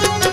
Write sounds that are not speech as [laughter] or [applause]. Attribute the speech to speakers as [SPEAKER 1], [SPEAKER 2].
[SPEAKER 1] Don't [laughs]